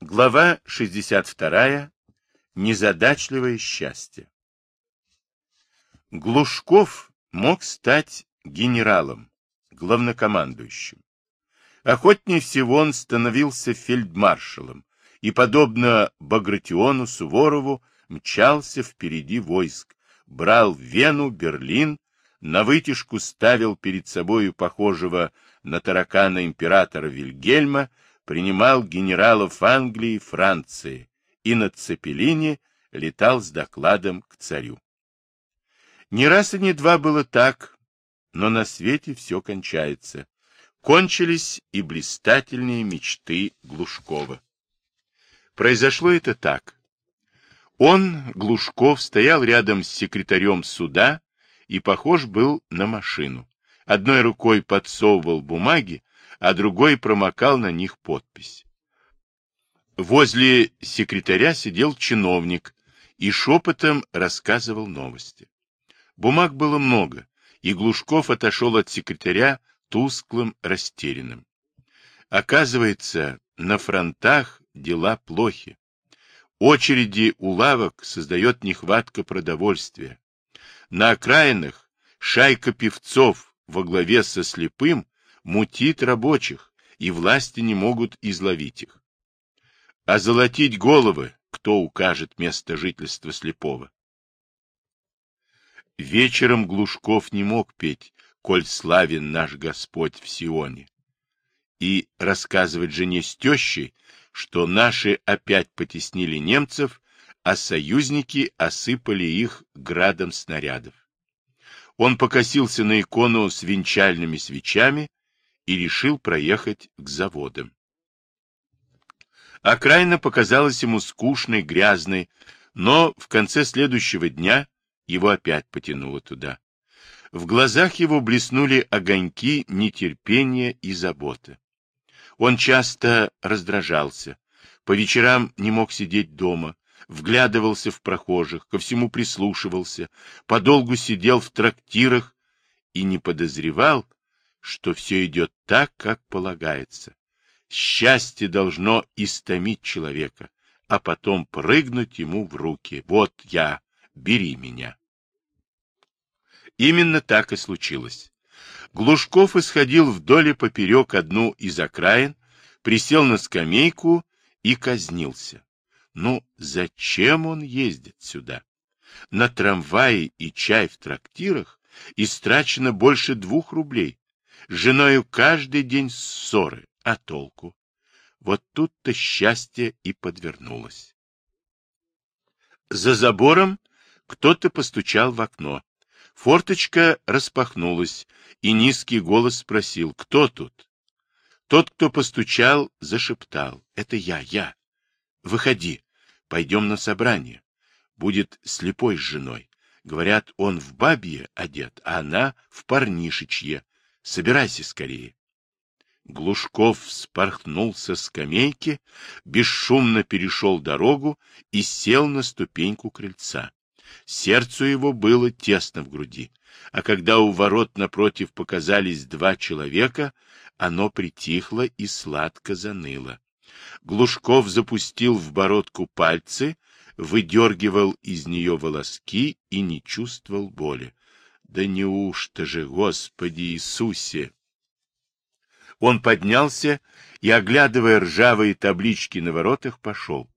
Глава 62. Незадачливое счастье. Глушков мог стать генералом, главнокомандующим. Охотнее всего он становился фельдмаршалом и, подобно Багратиону Суворову, мчался впереди войск, брал Вену, Берлин, на вытяжку ставил перед собою похожего на таракана императора Вильгельма, принимал генералов Англии и Франции и на Цепелине летал с докладом к царю. Не раз и не два было так, но на свете все кончается. Кончились и блистательные мечты Глушкова. Произошло это так. Он, Глушков, стоял рядом с секретарем суда и похож был на машину. Одной рукой подсовывал бумаги, а другой промокал на них подпись. Возле секретаря сидел чиновник и шепотом рассказывал новости. Бумаг было много, и Глушков отошел от секретаря тусклым, растерянным. Оказывается, на фронтах дела плохи. Очереди у лавок создает нехватка продовольствия. На окраинах шайка певцов во главе со слепым мутит рабочих, и власти не могут изловить их. А золотить головы кто укажет место жительства слепого? Вечером Глушков не мог петь «Коль славен наш Господь в Сионе» и рассказывать жене с тещей, что наши опять потеснили немцев, а союзники осыпали их градом снарядов. Он покосился на икону с венчальными свечами и решил проехать к заводам. Окраина показалась ему скучной, грязной, но в конце следующего дня его опять потянуло туда. В глазах его блеснули огоньки нетерпения и заботы. Он часто раздражался, по вечерам не мог сидеть дома, вглядывался в прохожих, ко всему прислушивался, подолгу сидел в трактирах и не подозревал, что все идет так, как полагается. Счастье должно истомить человека, а потом прыгнуть ему в руки. Вот я, бери меня. Именно так и случилось. Глушков исходил вдоль и поперек одну из окраин, присел на скамейку и казнился. Ну, зачем он ездит сюда? На трамвае и чай в трактирах истрачено больше двух рублей. С женою каждый день ссоры, а толку? Вот тут-то счастье и подвернулось. За забором кто-то постучал в окно. Форточка распахнулась, и низкий голос спросил, кто тут? Тот, кто постучал, зашептал. Это я, я. Выходи, пойдем на собрание. Будет слепой с женой. Говорят, он в бабье одет, а она в парнишечье. Собирайся скорее. Глушков вспорхнул со скамейки, бесшумно перешел дорогу и сел на ступеньку крыльца. Сердцу его было тесно в груди, а когда у ворот напротив показались два человека, оно притихло и сладко заныло. Глушков запустил в бородку пальцы, выдергивал из нее волоски и не чувствовал боли. Да неужто же, Господи Иисусе! Он поднялся и, оглядывая ржавые таблички на воротах, пошел.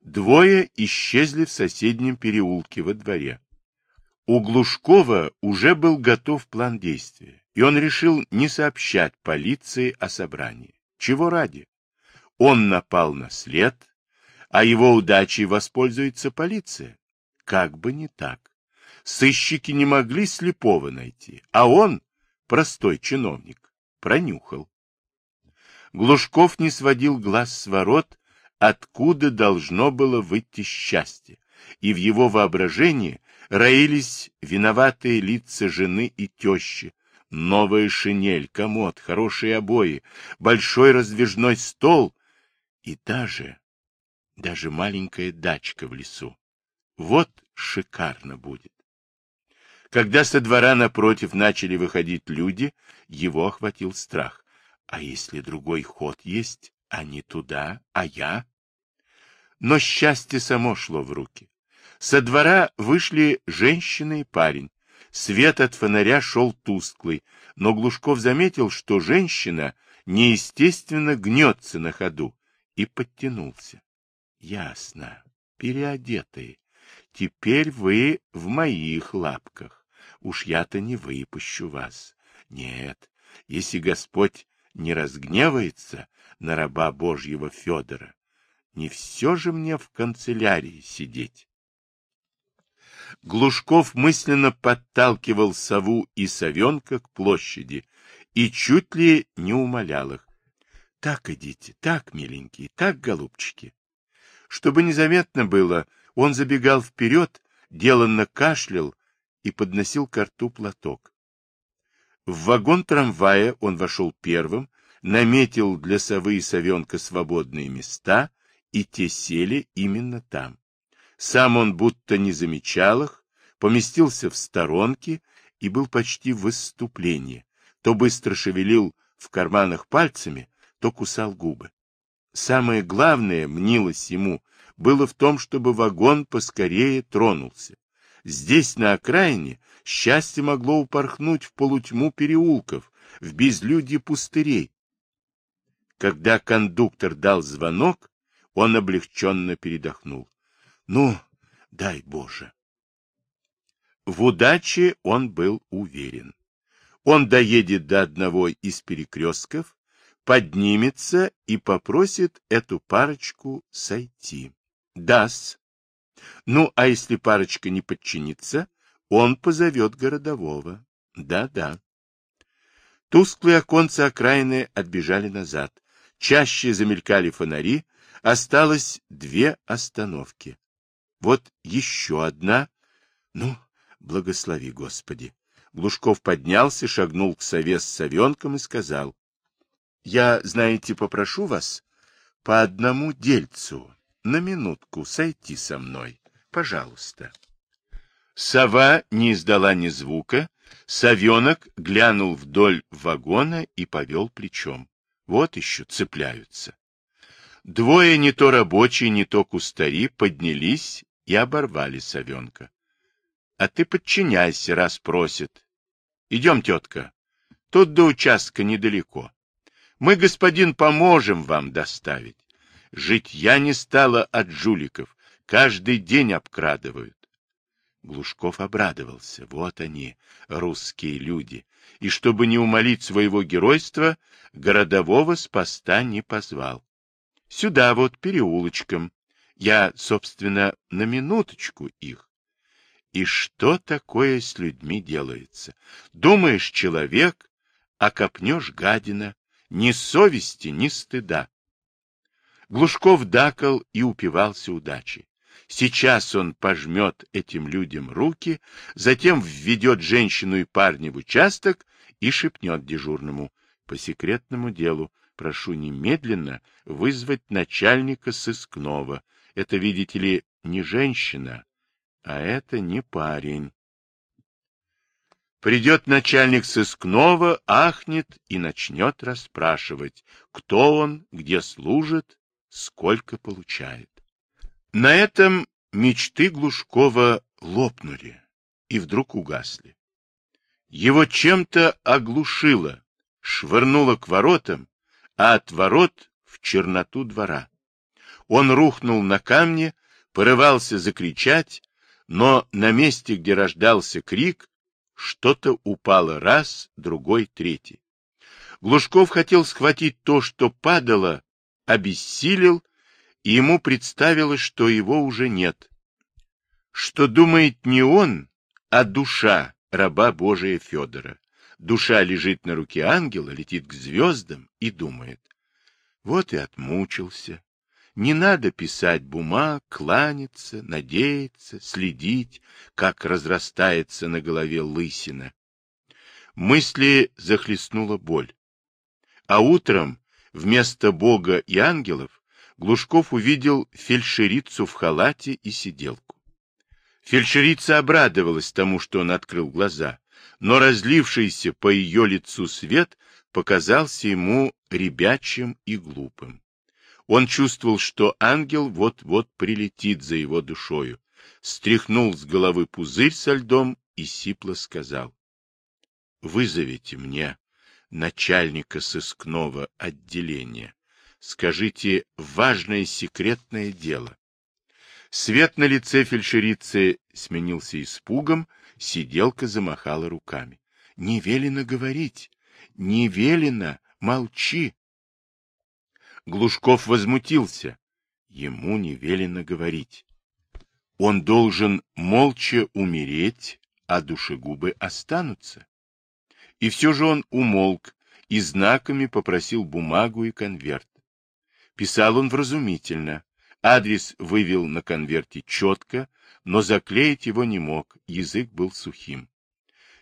Двое исчезли в соседнем переулке во дворе. У Глушкова уже был готов план действия, и он решил не сообщать полиции о собрании. Чего ради? Он напал на след, а его удачей воспользуется полиция. Как бы не так. Сыщики не могли слепого найти, а он, простой чиновник, пронюхал. Глушков не сводил глаз с ворот, откуда должно было выйти счастье, и в его воображении роились виноватые лица жены и тещи, новая шинель, комод, хорошие обои, большой раздвижной стол и даже, даже маленькая дачка в лесу. Вот шикарно будет. Когда со двора напротив начали выходить люди, его охватил страх. А если другой ход есть, а не туда, а я? Но счастье само шло в руки. Со двора вышли женщина и парень. Свет от фонаря шел тусклый, но Глушков заметил, что женщина неестественно гнется на ходу, и подтянулся. Ясно, переодетые. Теперь вы в моих лапках. Уж я-то не выпущу вас. Нет, если Господь не разгневается на раба Божьего Федора, не все же мне в канцелярии сидеть. Глушков мысленно подталкивал сову и совенка к площади и чуть ли не умолял их. Так идите, так, миленькие, так, голубчики. Чтобы незаметно было, он забегал вперед, деланно кашлял и подносил к рту платок. В вагон трамвая он вошел первым, наметил для совы и совенка свободные места, и те сели именно там. Сам он будто не замечал их, поместился в сторонке и был почти в выступлении. То быстро шевелил в карманах пальцами, то кусал губы. Самое главное, мнилось ему, было в том, чтобы вагон поскорее тронулся. Здесь, на окраине, счастье могло упорхнуть в полутьму переулков, в безлюдье пустырей. Когда кондуктор дал звонок, он облегченно передохнул. Ну, дай Боже. В удаче он был уверен. Он доедет до одного из перекрестков, поднимется и попросит эту парочку сойти. Даст. Ну, а если парочка не подчинится, он позовет городового. Да-да. Тусклые оконца окраины отбежали назад. Чаще замелькали фонари, осталось две остановки. Вот еще одна. Ну, благослови, Господи. Глушков поднялся, шагнул к сове с совенком и сказал. Я, знаете, попрошу вас по одному дельцу на минутку сойти со мной. Пожалуйста. Сова не издала ни звука, совенок глянул вдоль вагона и повел плечом. Вот еще цепляются. Двое, не то рабочие, не то кустари, поднялись и оборвали совенка. — А ты подчиняйся, раз просит. — Идем, тетка. Тут до участка недалеко. Мы, господин, поможем вам доставить. Жить я не стала от жуликов. Каждый день обкрадывают. Глушков обрадовался. Вот они, русские люди. И чтобы не умолить своего геройства, городового с поста не позвал. Сюда вот, переулочком. Я, собственно, на минуточку их. И что такое с людьми делается? Думаешь, человек, а копнешь гадина, ни совести, ни стыда. Глушков дакал и упивался удачей. Сейчас он пожмет этим людям руки, затем введет женщину и парня в участок и шепнет дежурному по секретному делу прошу немедленно вызвать начальника сыскного. Это, видите ли, не женщина, а это не парень. Придет начальник сыскного, ахнет и начнет расспрашивать, кто он, где служит, сколько получает. На этом мечты Глушкова лопнули и вдруг угасли. Его чем-то оглушило, швырнуло к воротам, а от ворот в черноту двора. Он рухнул на камни, порывался закричать, но на месте, где рождался крик, что-то упало раз, другой, третий. Глушков хотел схватить то, что падало, обессилел, и ему представилось, что его уже нет. Что думает не он, а душа раба Божия Федора. Душа лежит на руке ангела, летит к звездам и думает. Вот и отмучился. Не надо писать бумаг, кланяться, надеяться, следить, как разрастается на голове лысина. Мысли захлестнула боль. А утром вместо Бога и ангелов Глушков увидел фельдшерицу в халате и сиделку. Фельдшерица обрадовалась тому, что он открыл глаза но разлившийся по ее лицу свет показался ему ребячим и глупым. Он чувствовал, что ангел вот-вот прилетит за его душою, стряхнул с головы пузырь со льдом и сипло сказал. — Вызовите мне начальника сыскного отделения. Скажите важное секретное дело. Свет на лице фельдшерицы сменился испугом, сиделка замахала руками. — Не велено говорить, не велено, молчи. Глушков возмутился. Ему не велено говорить. Он должен молча умереть, а душегубы останутся. И все же он умолк и знаками попросил бумагу и конверт. Писал он вразумительно. Адрес вывел на конверте четко, но заклеить его не мог, язык был сухим.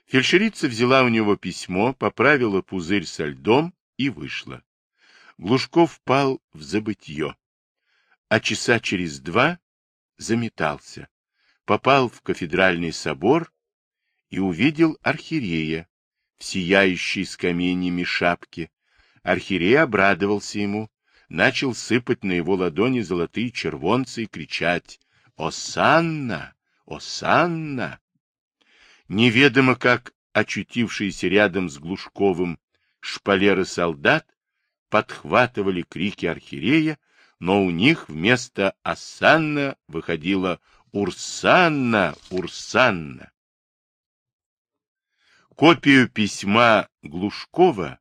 Фельдшерица взяла у него письмо, поправила пузырь со льдом и вышла. Глушков впал в забытье, а часа через два заметался, попал в кафедральный собор и увидел архиерея в сияющей с каменьями шапке. Архиерей обрадовался ему, начал сыпать на его ладони золотые червонцы и кричать «Осанна! Осанна!». Неведомо как очутившиеся рядом с Глушковым шпалеры солдат подхватывали крики архиерея, но у них вместо «Осанна» выходило «Урсанна! Урсанна!». Копию письма Глушкова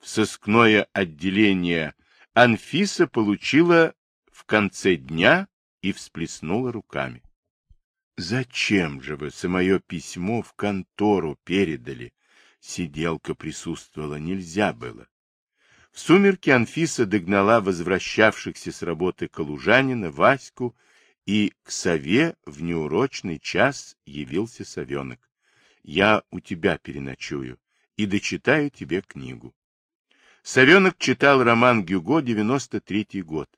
в сыскное отделение Анфиса получила в конце дня и всплеснула руками. Зачем же вы самое письмо в контору передали? Сиделка присутствовала, нельзя было. В сумерки Анфиса догнала возвращавшихся с работы калужанина, Ваську, и к сове в неурочный час явился совенок. Я у тебя переночую и дочитаю тебе книгу. Совенок читал роман Гюго, 93-й год.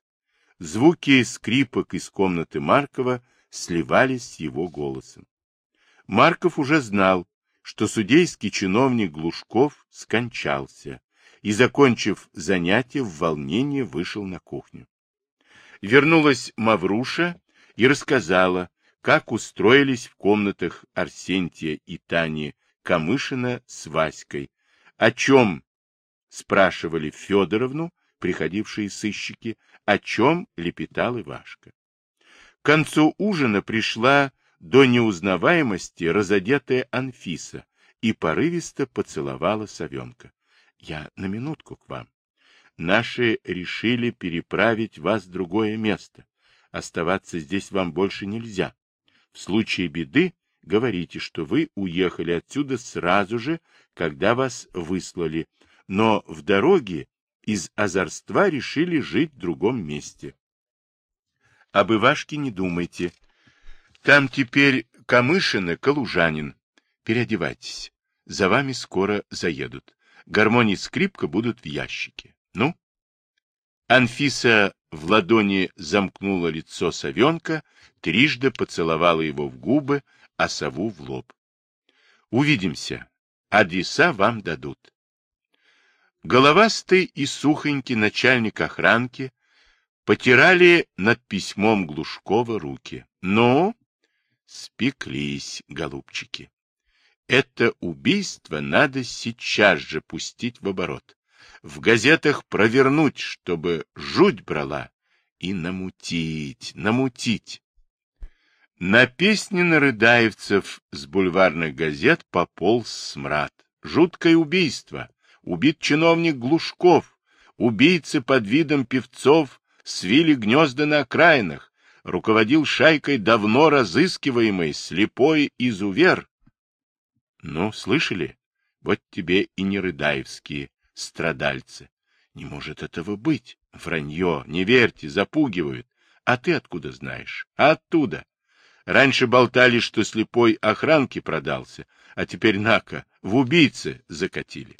Звуки скрипок из комнаты Маркова сливались с его голосом. Марков уже знал, что судейский чиновник Глушков скончался и, закончив занятие, в волнении вышел на кухню. Вернулась Мавруша и рассказала, как устроились в комнатах Арсентия и Тани Камышина с Васькой, о чем спрашивали Федоровну, приходившие сыщики, о чем лепетал Ивашка. К концу ужина пришла до неузнаваемости разодетая Анфиса и порывисто поцеловала совенка. — Я на минутку к вам. Наши решили переправить вас в другое место. Оставаться здесь вам больше нельзя. В случае беды говорите, что вы уехали отсюда сразу же, когда вас выслали, но в дороге из озорства решили жить в другом месте. Об Ивашке не думайте. Там теперь Камышина, Калужанин. Переодевайтесь. За вами скоро заедут. Гармоний скрипка будут в ящике. Ну? Анфиса в ладони замкнула лицо совенка, трижды поцеловала его в губы, а сову в лоб. Увидимся. Адреса вам дадут. Головастый и сухонький начальник охранки потирали над письмом Глушкова руки. Ну, спеклись, голубчики. Это убийство надо сейчас же пустить в оборот. В газетах провернуть, чтобы жуть брала, и намутить, намутить. На песни нарыдаевцев с бульварных газет пополз смрад. Жуткое убийство. Убит чиновник Глушков. Убийцы под видом певцов свили гнезда на окраинах, руководил шайкой давно разыскиваемый слепой изувер. Ну, слышали? Вот тебе и не рыдаевские страдальцы. Не может этого быть. Вранье, не верьте, запугивают. А ты откуда знаешь? А оттуда. Раньше болтали, что слепой охранки продался, а теперь, нака, в убийцы закатили.